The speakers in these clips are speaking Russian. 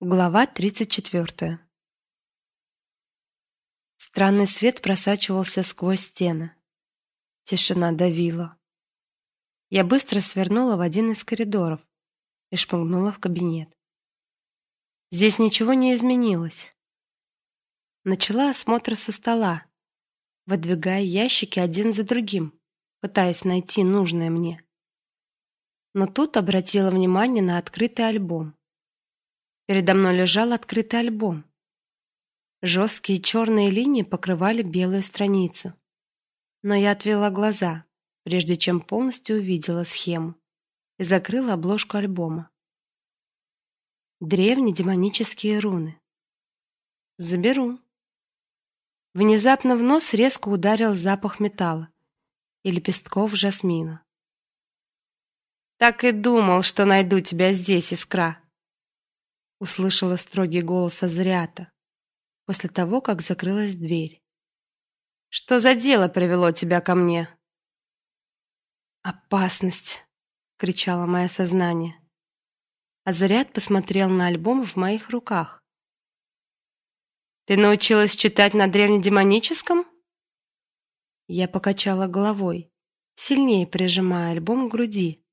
Глава 34. Странный свет просачивался сквозь стены. Тишина давила. Я быстро свернула в один из коридоров и шпугнула в кабинет. Здесь ничего не изменилось. Начала осмотр со стола, выдвигая ящики один за другим, пытаясь найти нужное мне. Но тут обратила внимание на открытый альбом. Передо мной лежал открытый альбом. Жесткие черные линии покрывали белую страницу. Но я отвела глаза, прежде чем полностью увидела схему, и закрыла обложку альбома. Древние демонические руны. Заберу. Внезапно в нос резко ударил запах металла и лепестков жасмина. Так и думал, что найду тебя здесь, Искра услышала строгий голос Азриата после того, как закрылась дверь. Что за дело привело тебя ко мне? Опасность, кричало мое сознание. Азриат посмотрел на альбом в моих руках. Ты научилась читать на древнедемоническом? Я покачала головой, сильнее прижимая альбом к груди.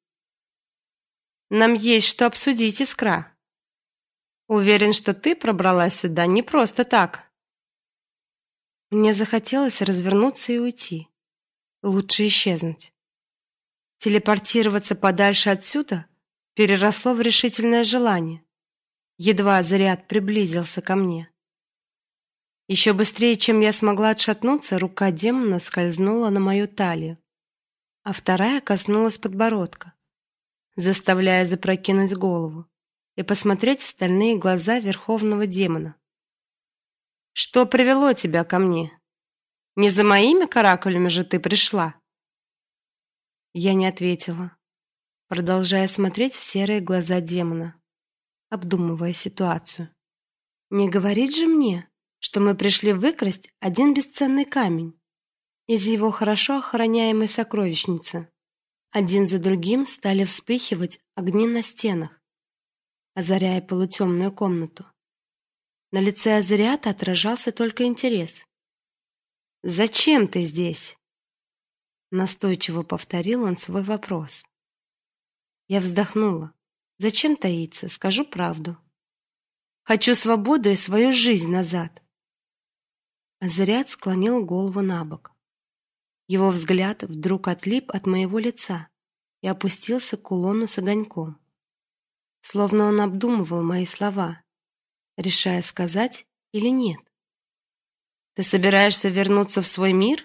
Нам есть что обсудить, Искра. Уверен, что ты пробралась сюда не просто так. Мне захотелось развернуться и уйти. Лучше исчезнуть. Телепортироваться подальше отсюда переросло в решительное желание. Едва заряд приблизился ко мне. Еще быстрее, чем я смогла отшатнуться, рука демона скользнула на мою талию, а вторая коснулась подбородка, заставляя запрокинуть голову и посмотреть в стальные глаза верховного демона. Что привело тебя ко мне? Не за моими каракулями же ты пришла? Я не ответила, продолжая смотреть в серые глаза демона, обдумывая ситуацию. Не говорить же мне, что мы пришли выкрасть один бесценный камень из его хорошо охраняемой сокровищницы. Один за другим стали вспыхивать огни на стенах, озаряя полутемную комнату. На лице Азариата отражался только интерес. Зачем ты здесь? Настойчиво повторил он свой вопрос. Я вздохнула. Зачем таиться? Скажу правду. Хочу свободу и свою жизнь назад. Азариат склонил голову набок. Его взгляд вдруг отлип от моего лица и опустился к кулону с огоньком словно он обдумывал мои слова, решая сказать или нет. Ты собираешься вернуться в свой мир?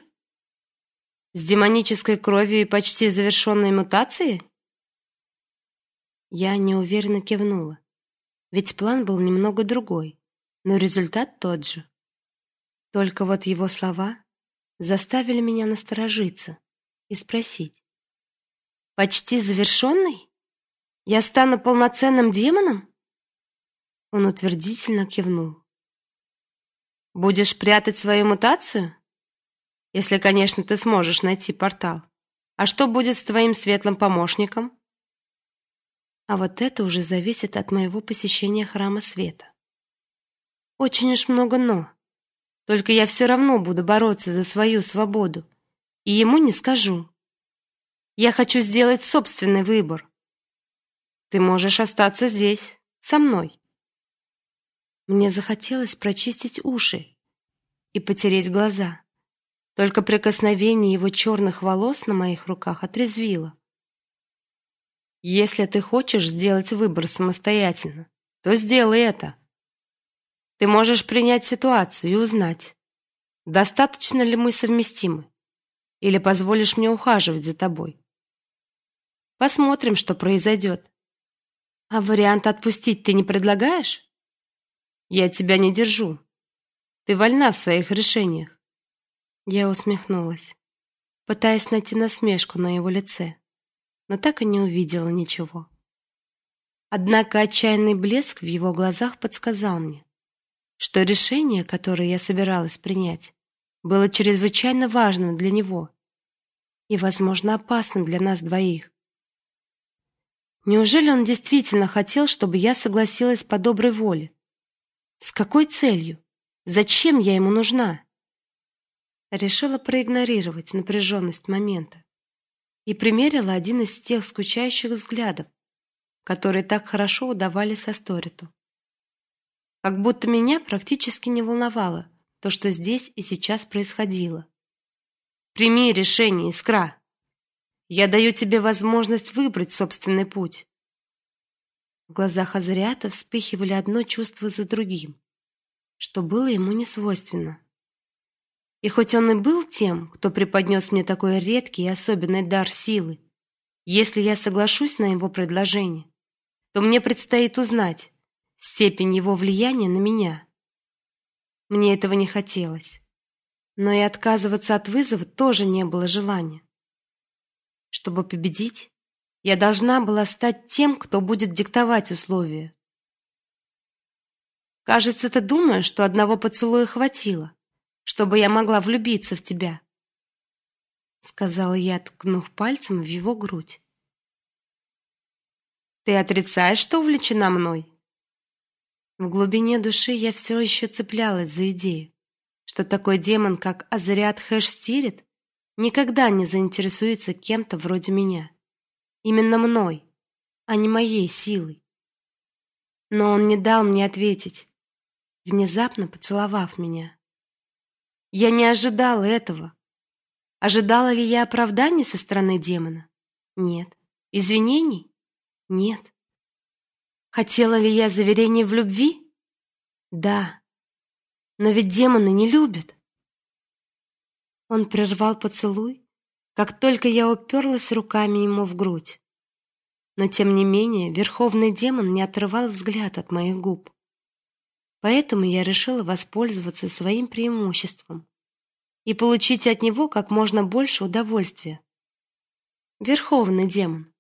С демонической кровью и почти завершенной мутацией? Я неуверенно кивнула. Ведь план был немного другой, но результат тот же. Только вот его слова заставили меня насторожиться и спросить: "Почти завершенный?» Я стану полноценным демоном? Он утвердительно кивнул. Будешь прятать свою мутацию? Если, конечно, ты сможешь найти портал. А что будет с твоим светлым помощником? А вот это уже зависит от моего посещения храма света. Очень уж много но. Только я все равно буду бороться за свою свободу, и ему не скажу. Я хочу сделать собственный выбор. Ты можешь остаться здесь, со мной. Мне захотелось прочистить уши и потереть глаза. Только прикосновение его черных волос на моих руках отрезвило. Если ты хочешь сделать выбор самостоятельно, то сделай это. Ты можешь принять ситуацию и узнать, достаточно ли мы совместимы, или позволишь мне ухаживать за тобой. Посмотрим, что произойдет. А вариант отпустить ты не предлагаешь? Я тебя не держу. Ты вольна в своих решениях. Я усмехнулась, пытаясь найти насмешку на его лице, но так и не увидела ничего. Однако отчаянный блеск в его глазах подсказал мне, что решение, которое я собиралась принять, было чрезвычайно важным для него и, возможно, опасным для нас двоих. Неужели он действительно хотел, чтобы я согласилась по доброй воле? С какой целью? Зачем я ему нужна? Решила проигнорировать напряженность момента и примерила один из тех скучающих взглядов, которые так хорошо удавали со Сториту. Как будто меня практически не волновало то, что здесь и сейчас происходило. Прими решение, Искра. Я даю тебе возможность выбрать собственный путь. В глазах Азариата вспыхивали одно чувство за другим, что было ему не свойственно. И хоть он и был тем, кто преподнес мне такой редкий и особенный дар силы, если я соглашусь на его предложение, то мне предстоит узнать степень его влияния на меня. Мне этого не хотелось, но и отказываться от вызова тоже не было желания. Чтобы победить, я должна была стать тем, кто будет диктовать условия. Кажется, ты думаешь, что одного поцелуя хватило, чтобы я могла влюбиться в тебя, сказала я, ткнув пальцем в его грудь. Ты отрицаешь, что увлечена мной? В глубине души я все еще цеплялась за идею, что такой демон, как Азариат Хэшстирит, никогда не заинтересуется кем-то вроде меня. Именно мной, а не моей силой. Но он не дал мне ответить, внезапно поцеловав меня. Я не ожидала этого. Ожидала ли я оправданий со стороны демона? Нет. Извинений? Нет. Хотела ли я заверения в любви? Да. Но ведь демоны не любят. Он прервал поцелуй, как только я уперлась руками ему в грудь. Но тем не менее, верховный демон не отрывал взгляд от моих губ. Поэтому я решила воспользоваться своим преимуществом и получить от него как можно больше удовольствия. Верховный демон,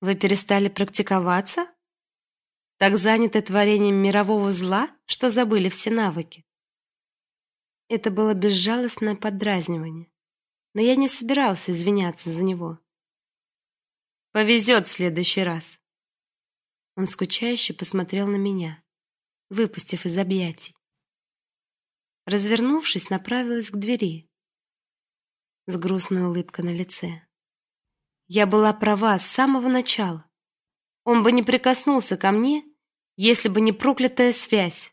вы перестали практиковаться? Так заняты творением мирового зла, что забыли все навыки. Это было безжалостное подразнивание, но я не собирался извиняться за него. Повезет в следующий раз. Он скучающе посмотрел на меня, выпустив из объятий. Развернувшись, направилась к двери с грустной улыбкой на лице. Я была права с самого начала. Он бы не прикоснулся ко мне, если бы не проклятая связь.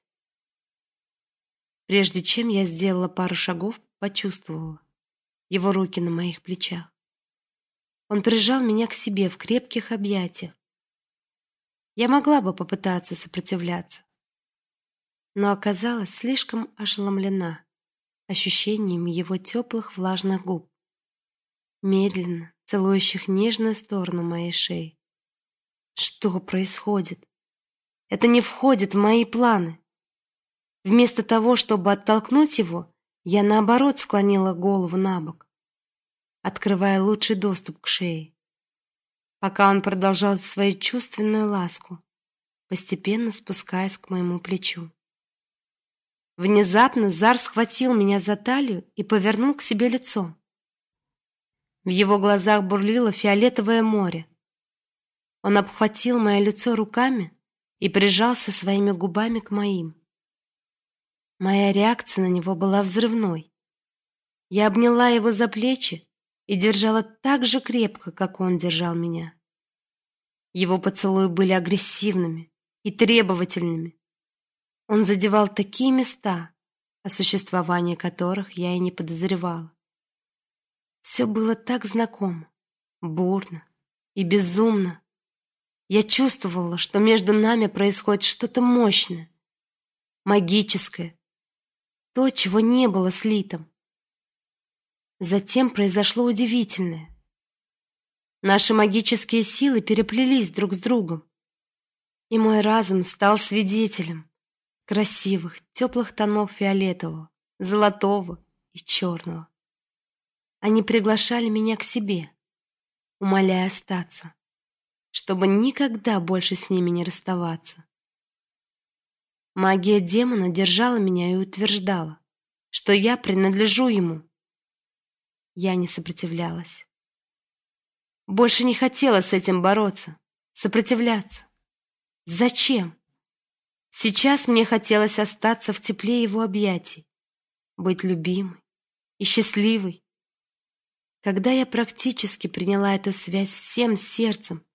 Прежде чем я сделала пару шагов, почувствовала его руки на моих плечах. Он прижал меня к себе в крепких объятиях. Я могла бы попытаться сопротивляться, но оказалась слишком ошеломлена ощущением его теплых влажных губ, медленно целующих нежную сторону моей шеи. Что происходит? Это не входит в мои планы. Вместо того, чтобы оттолкнуть его, я наоборот склонила голову на бок, открывая лучший доступ к шее. Пока он продолжал свою чувственную ласку, постепенно спускаясь к моему плечу. Внезапно Зар схватил меня за талию и повернул к себе лицом. В его глазах бурлило фиолетовое море. Он обхватил мое лицо руками и прижался своими губами к моим. Моя реакция на него была взрывной. Я обняла его за плечи и держала так же крепко, как он держал меня. Его поцелуи были агрессивными и требовательными. Он задевал такие места, о существовании которых я и не подозревала. Все было так знакомо, бурно и безумно. Я чувствовала, что между нами происходит что-то мощное, магическое, то, чего не было с Литом. Затем произошло удивительное. Наши магические силы переплелись друг с другом, и мой разум стал свидетелем красивых, теплых тонов фиолетового, золотого и черного. Они приглашали меня к себе, умоляя остаться, чтобы никогда больше с ними не расставаться. Магия демона держала меня и утверждала, что я принадлежу ему. Я не сопротивлялась. Больше не хотела с этим бороться. сопротивляться. Зачем? Сейчас мне хотелось остаться в тепле его объятий, быть любимой и счастливой. Когда я практически приняла эту связь всем сердцем,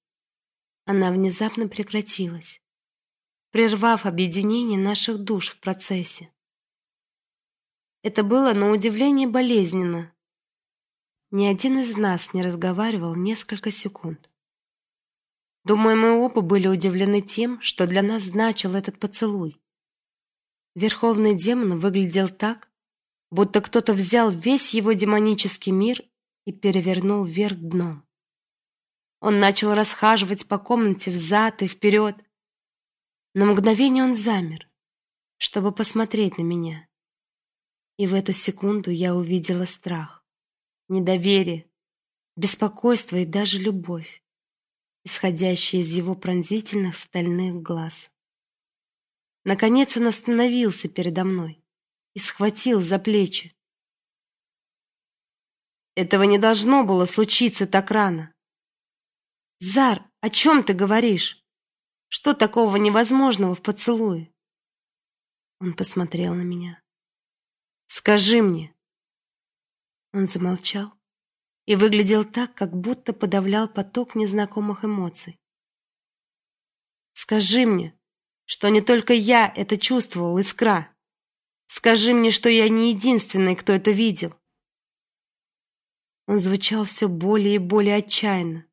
она внезапно прекратилась, прервав объединение наших душ в процессе. Это было на удивление болезненно. Ни один из нас не разговаривал несколько секунд. Думаю, мы оба были удивлены тем, что для нас значил этот поцелуй. Верховный демон выглядел так, будто кто-то взял весь его демонический мир и перевернул вверх дном. Он начал расхаживать по комнате взад и вперед. На мгновение он замер, чтобы посмотреть на меня. И в эту секунду я увидела страх, недоверие, беспокойство и даже любовь исходящие из его пронзительных стальных глаз. Наконец он остановился передо мной и схватил за плечи. Этого не должно было случиться так рано. Зар, о чем ты говоришь? Что такого невозможного в поцелуе? Он посмотрел на меня. Скажи мне. Он замолчал, и выглядел так, как будто подавлял поток незнакомых эмоций. Скажи мне, что не только я это чувствовал, Искра. Скажи мне, что я не единственный, кто это видел. Он звучал все более и более отчаянно.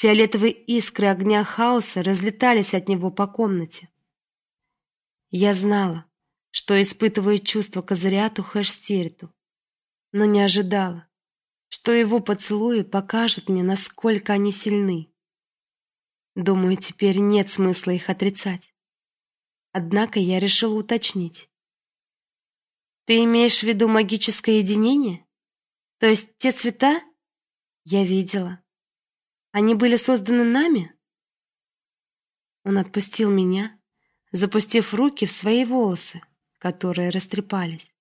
Фиолетовые искры огня хаоса разлетались от него по комнате. Я знала, что испытывает чувство к Азариату Хэшстириту, но не ожидала, что его поцелуи покажут мне, насколько они сильны. Думаю, теперь нет смысла их отрицать. Однако я решила уточнить. Ты имеешь в виду магическое единение? То есть те цвета? Я видела. Они были созданы нами? Он отпустил меня, запустив руки в свои волосы, которые растрепались,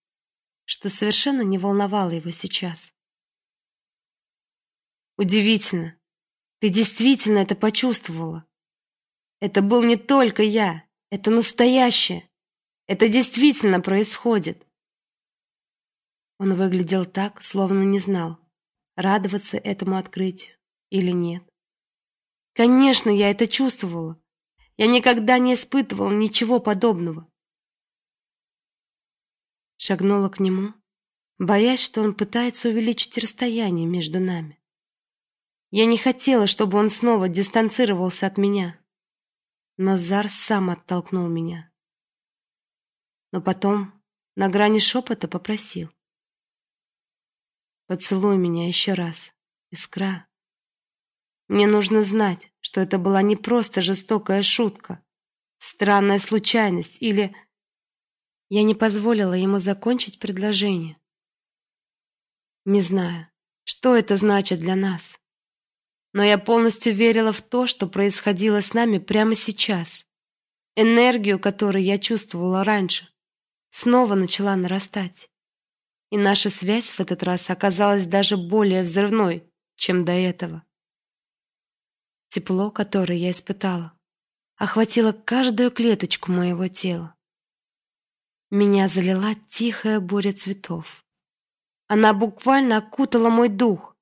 что совершенно не волновало его сейчас. Удивительно. Ты действительно это почувствовала. Это был не только я, это настоящее. Это действительно происходит. Он выглядел так, словно не знал, радоваться этому открытию или нет. Конечно, я это чувствовала. Я никогда не испытывала ничего подобного. Шагнула к нему, боясь, что он пытается увеличить расстояние между нами. Я не хотела, чтобы он снова дистанцировался от меня. Но Зар сам оттолкнул меня. Но потом на грани шепота попросил: "Поцелуй меня еще раз, Искра. Мне нужно знать, что это была не просто жестокая шутка, странная случайность или я не позволила ему закончить предложение. Не знаю, что это значит для нас но я полностью верила в то, что происходило с нами прямо сейчас. Энергию, которую я чувствовала раньше, снова начала нарастать. И наша связь в этот раз оказалась даже более взрывной, чем до этого. Тепло, которое я испытала, охватило каждую клеточку моего тела. Меня залила тихая буря цветов. Она буквально окутала мой дух,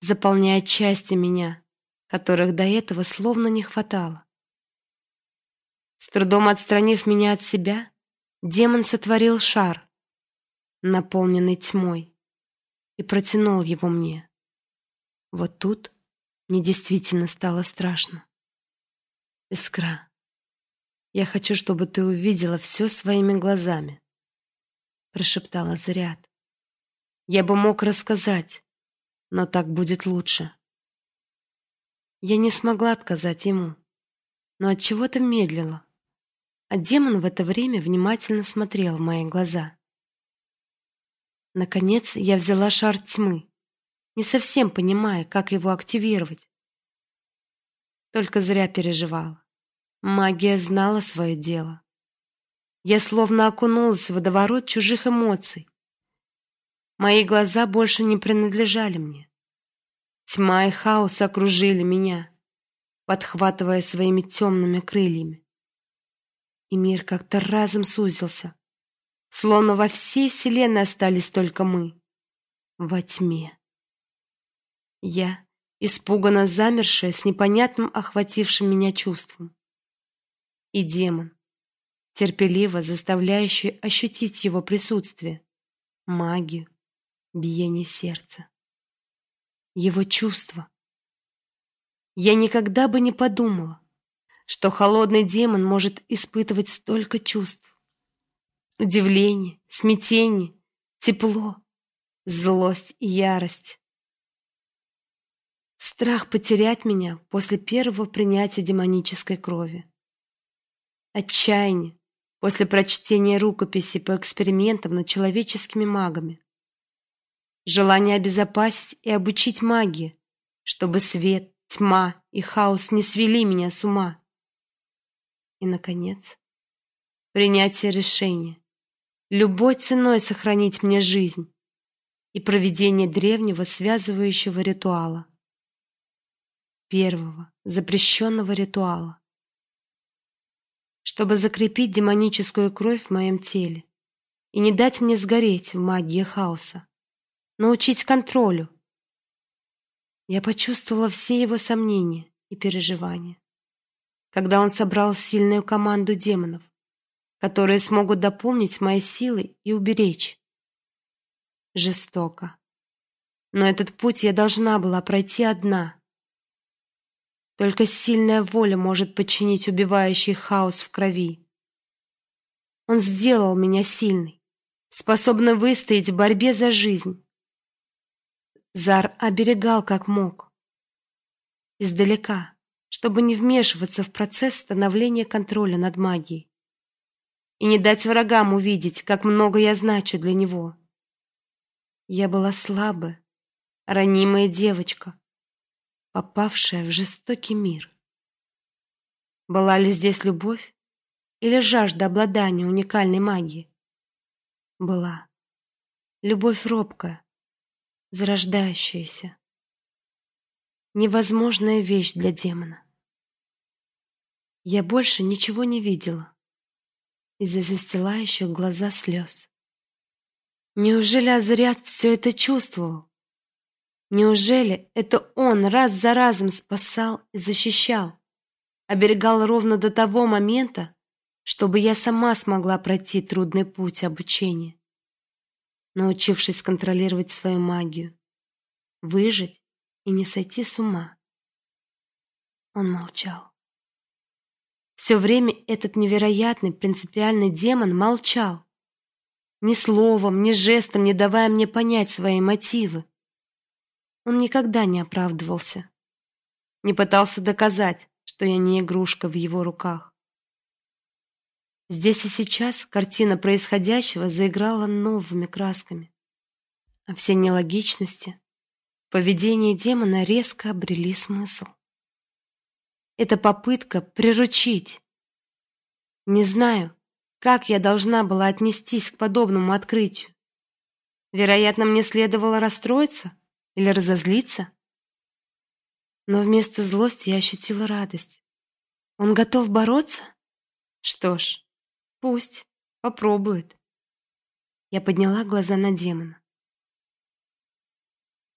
заполняя части меня, которых до этого словно не хватало. С трудом отстранив меня от себя, демон сотворил шар, наполненный тьмой, и протянул его мне. Вот тут мне действительно стало страшно. Искра, я хочу, чтобы ты увидела все своими глазами, прошептала Заряд. Я бы мог рассказать, но так будет лучше. Я не смогла отказать ему, но от чего-то медлила. А демон в это время внимательно смотрел в мои глаза. Наконец, я взяла шар тьмы, не совсем понимая, как его активировать. Только зря переживала. Магия знала свое дело. Я словно окунулась в водоворот чужих эмоций, Мои глаза больше не принадлежали мне. Тьма и хаос окружили меня. подхватывая своими темными крыльями. И мир как-то разом сузился, словно во всей вселенной остались только мы во тьме. Я, испуганно замершая с непонятным охватившим меня чувством. И демон, терпеливо заставляющий ощутить его присутствие, магию, биение сердца, его чувства. Я никогда бы не подумала, что холодный демон может испытывать столько чувств. Удивление, смятение, тепло, злость и ярость. Страх потерять меня после первого принятия демонической крови. Отчаяние после прочтения рукописи по экспериментам над человеческими магами. Желание обезопасить и обучить магии, чтобы свет, тьма и хаос не свели меня с ума. И, наконец, принятие решения любой ценой сохранить мне жизнь и проведение древнего связывающего ритуала. Первого запрещенного ритуала. Чтобы закрепить демоническую кровь в моем теле и не дать мне сгореть в магии хаоса, научить контролю, я почувствовала все его сомнения и переживания, когда он собрал сильную команду демонов, которые смогут дополнить мои силы и уберечь. Жестоко. Но этот путь я должна была пройти одна. Только сильная воля может подчинить убивающий хаос в крови. Он сделал меня сильной, способной выстоять в борьбе за жизнь. Зар оберегал как мог. Издалека, чтобы не вмешиваться в процесс становления контроля над магией. И не дать врагам увидеть, как много я значу для него. Я была слабая, ранимая девочка, попавшая в жестокий мир. Была ли здесь любовь или жажда обладания уникальной магией? Была. Любовь робкая, зарождающаяся. Невозможная вещь для демона. Я больше ничего не видела из-за застилающих глаза слез. Неужели Азриат все это чувствовал? Неужели это он раз за разом спасал и защищал, оберегал ровно до того момента, чтобы я сама смогла пройти трудный путь обучения? научившись контролировать свою магию, выжить и не сойти с ума. Он молчал. Все время этот невероятный принципиальный демон молчал, ни словом, ни жестом не давая мне понять свои мотивы. Он никогда не оправдывался, не пытался доказать, что я не игрушка в его руках. Здесь и сейчас картина происходящего заиграла новыми красками. А все нелогичности поведения демона резко обрели смысл. Это попытка приручить. Не знаю, как я должна была отнестись к подобному открытию. Вероятно, мне следовало расстроиться или разозлиться. Но вместо злости я ощутила радость. Он готов бороться? Что ж, Пусть попробует. Я подняла глаза на демона.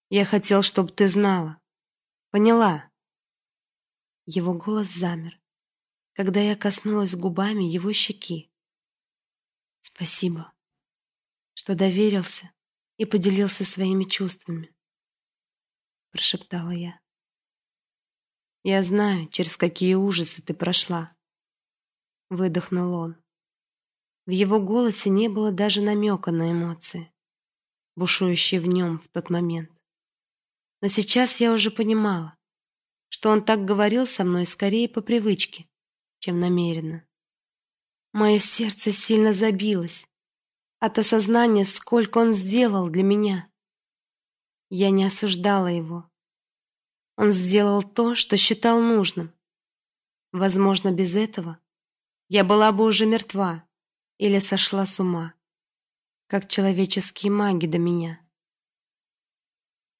Я хотел, чтобы ты знала. Поняла. Его голос замер, когда я коснулась губами его щеки. Спасибо, что доверился и поделился своими чувствами, прошептала я. Я знаю, через какие ужасы ты прошла, выдохнул он. В его голосе не было даже намека на эмоции, бушующие в нем в тот момент. Но сейчас я уже понимала, что он так говорил со мной скорее по привычке, чем намеренно. Мое сердце сильно забилось от осознания, сколько он сделал для меня. Я не осуждала его. Он сделал то, что считал нужным. Возможно, без этого я была бы уже мертва или сошла с ума, как человеческие маги до меня.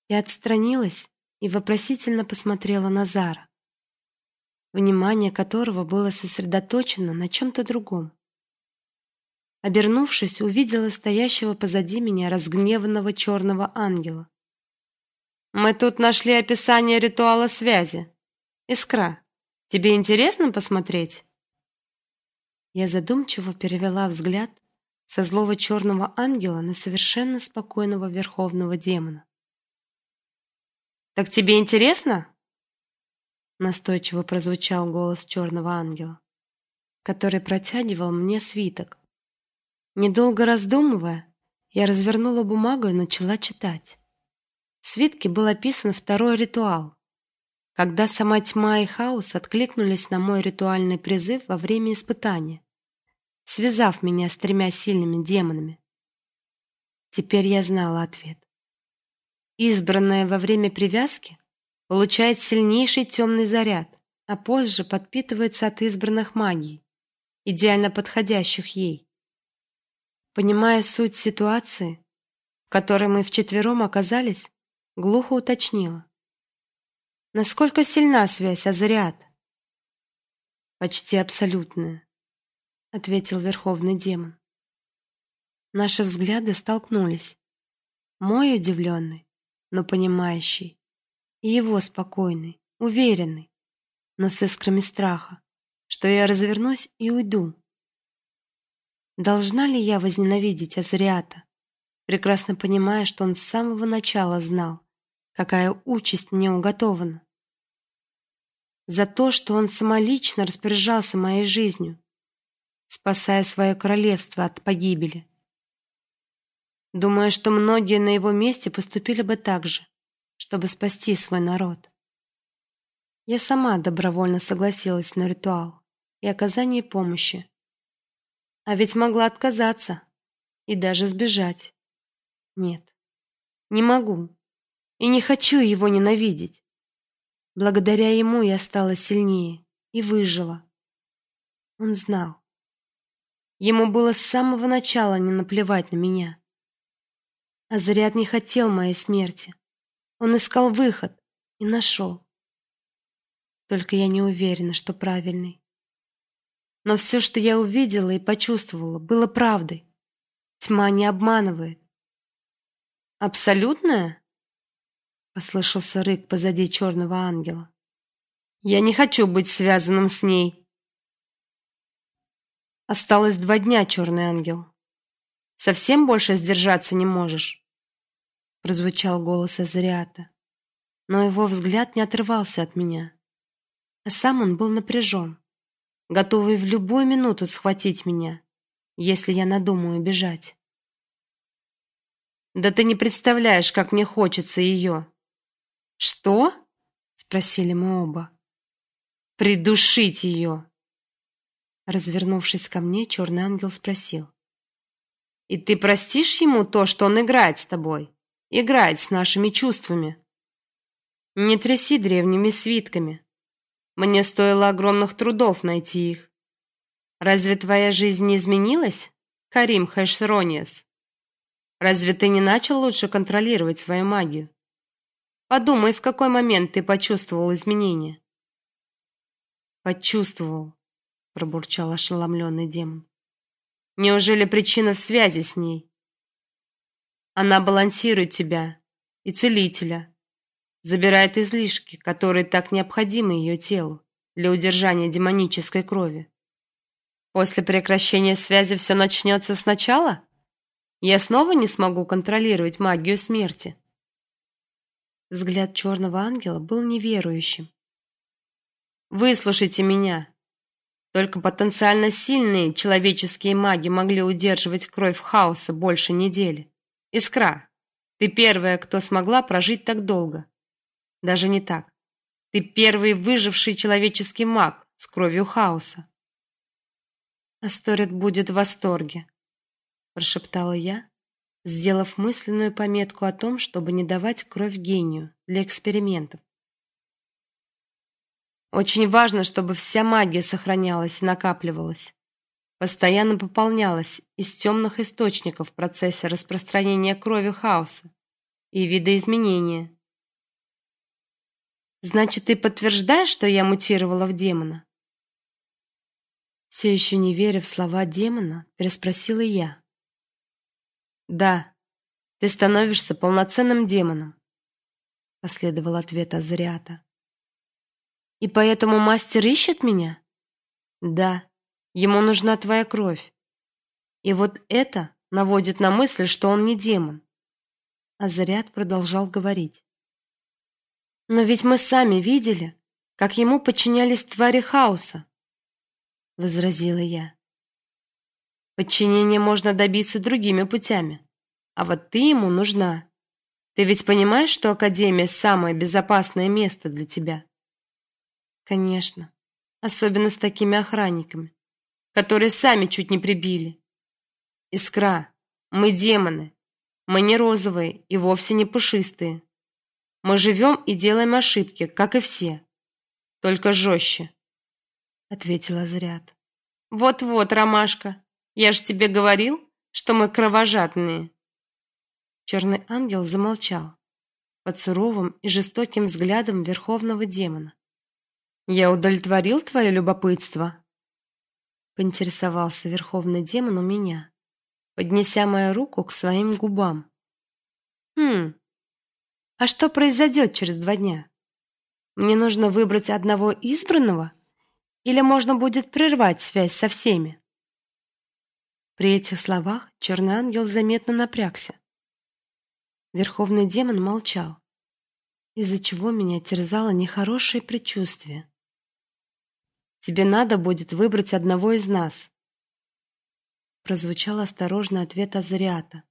Я отстранилась и вопросительно посмотрела на Зара. внимание которого было сосредоточено на чем то другом. Обернувшись, увидела стоящего позади меня разгневанного черного ангела. Мы тут нашли описание ритуала связи. Искра. Тебе интересно посмотреть? Я задумчиво перевела взгляд со злого черного ангела на совершенно спокойного верховного демона. Так тебе интересно? Настойчиво прозвучал голос черного ангела, который протягивал мне свиток. Недолго раздумывая, я развернула бумагу и начала читать. Свитке был описан второй ритуал, когда сама тьма и хаос откликнулись на мой ритуальный призыв во время испытания, связав меня с тремя сильными демонами. Теперь я знала ответ. Избранная во время привязки получает сильнейший темный заряд, а позже подпитывается от избранных магий, идеально подходящих ей. Понимая суть ситуации, в которой мы вчетвером оказались, глухо уточнила: "Насколько сильна связь Азариат?" "Почти абсолютная", ответил верховный демон. Наши взгляды столкнулись. Мой удивленный, но понимающий, и его спокойный, уверенный, но с искрами страха, что я развернусь и уйду. Должна ли я возненавидеть Азриата, прекрасно понимая, что он с самого начала знал, какая участь мне уготована? За то, что он самолично распоряжался моей жизнью, спасая свое королевство от погибели. Думаю, что многие на его месте поступили бы так же, чтобы спасти свой народ. Я сама добровольно согласилась на ритуал и оказание помощи, а ведь могла отказаться и даже сбежать. Нет. Не могу. И не хочу его ненавидеть. Благодаря ему я стала сильнее и выжила. Он знал. Ему было с самого начала не наплевать на меня. Азариат не хотел моей смерти. Он искал выход и нашел. Только я не уверена, что правильный. Но все, что я увидела и почувствовала, было правдой. Тьма не обманывает. Абсолютная? Послышался рык позади черного ангела. Я не хочу быть связанным с ней. Осталось два дня, черный ангел. Совсем больше сдержаться не можешь, прозвучал голос Азариата. Но его взгляд не отрывался от меня, а сам он был напряжен готовый в любую минуту схватить меня, если я надумаю бежать. Да ты не представляешь, как мне хочется ее!» Что? спросили мы оба. Придушить ее!» Развернувшись ко мне, черный ангел спросил: "И ты простишь ему то, что он играет с тобой, играет с нашими чувствами? Не тряси древними свитками. Мне стоило огромных трудов найти их. Разве твоя жизнь не изменилась, Карим Хэшрониес? Разве ты не начал лучше контролировать свою магию? Подумай, в какой момент ты почувствовал изменения. Почувствовал, пробурчал ошеломленный демон. Неужели причина в связи с ней? Она балансирует тебя и целителя, забирает излишки, которые так необходимы ее телу для удержания демонической крови. После прекращения связи все начнется сначала? Я снова не смогу контролировать магию смерти. Взгляд черного ангела был неверующим. Выслушайте меня. Только потенциально сильные человеческие маги могли удерживать кровь хаоса больше недели. Искра, ты первая, кто смогла прожить так долго. Даже не так. Ты первый выживший человеческий маг с кровью хаоса. Асторет будет в восторге, прошептала я, сделав мысленную пометку о том, чтобы не давать кровь гению для экспериментов. Очень важно, чтобы вся магия сохранялась и накапливалась, постоянно пополнялась из темных источников в процессе распространения крови хаоса и видоизменения. Значит, ты подтверждаешь, что я мутировала в демона? Все еще не веря в слова демона, переспросила я. Да, ты становишься полноценным демоном, последовал ответ Азриата. И поэтому мастер ищет меня? Да, ему нужна твоя кровь. И вот это наводит на мысль, что он не демон. Азриат продолжал говорить. Но ведь мы сами видели, как ему подчинялись твари хаоса возразила я. Подчинение можно добиться другими путями, а вот ты ему нужна. Ты ведь понимаешь, что академия самое безопасное место для тебя? Конечно, особенно с такими охранниками, которые сами чуть не прибили. Искра, мы демоны. Мы не розовые и вовсе не пушистые. Мы живем и делаем ошибки, как и все, только жестче ответила Заряд. Вот-вот, Ромашка, я ж тебе говорил, что мы кровожадные. Черный ангел замолчал под суровым и жестоким взглядом верховного демона. Я удовлетворил твое любопытство, поинтересовался верховный демон у меня, поднеся мою руку к своим губам. Хм. А что произойдет через два дня? Мне нужно выбрать одного избранного или можно будет прервать связь со всеми? При этих словах черный ангел заметно напрягся. Верховный демон молчал, из-за чего меня терзало нехорошее предчувствие. Тебе надо будет выбрать одного из нас. Прозвучал осторожный ответ Азариата.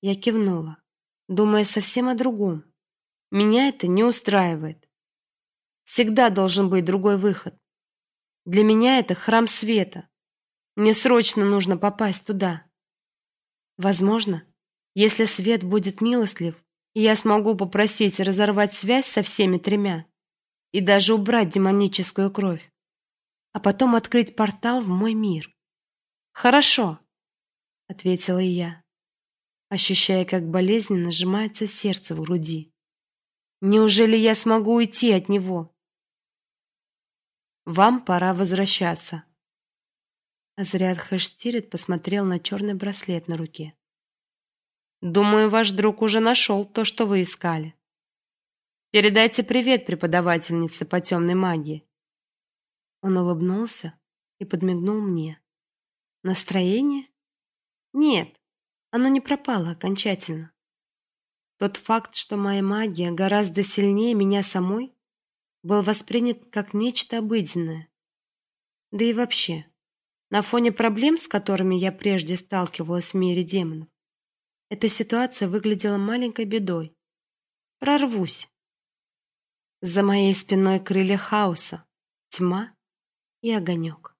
Я кивнула, думая совсем о другом. Меня это не устраивает. Всегда должен быть другой выход. Для меня это храм света. Мне срочно нужно попасть туда. Возможно, если свет будет милостлив, я смогу попросить разорвать связь со всеми тремя и даже убрать демоническую кровь, а потом открыть портал в мой мир. Хорошо, ответила я, ощущая, как болезненно сжимается сердце в груди. Неужели я смогу уйти от него? Вам пора возвращаться. Азриат Хэштирит посмотрел на черный браслет на руке. Думаю, ваш друг уже нашел то, что вы искали. Передайте привет преподавательнице по темной магии. Он улыбнулся и подмигнул мне. Настроение? Нет, оно не пропало окончательно. Тот факт, что моя магия гораздо сильнее меня самой, был воспринят как нечто обыденное. Да и вообще, на фоне проблем, с которыми я прежде сталкивалась в мире демонов, эта ситуация выглядела маленькой бедой. Прорвусь. За моей спиной крылья хаоса, тьма и огонек.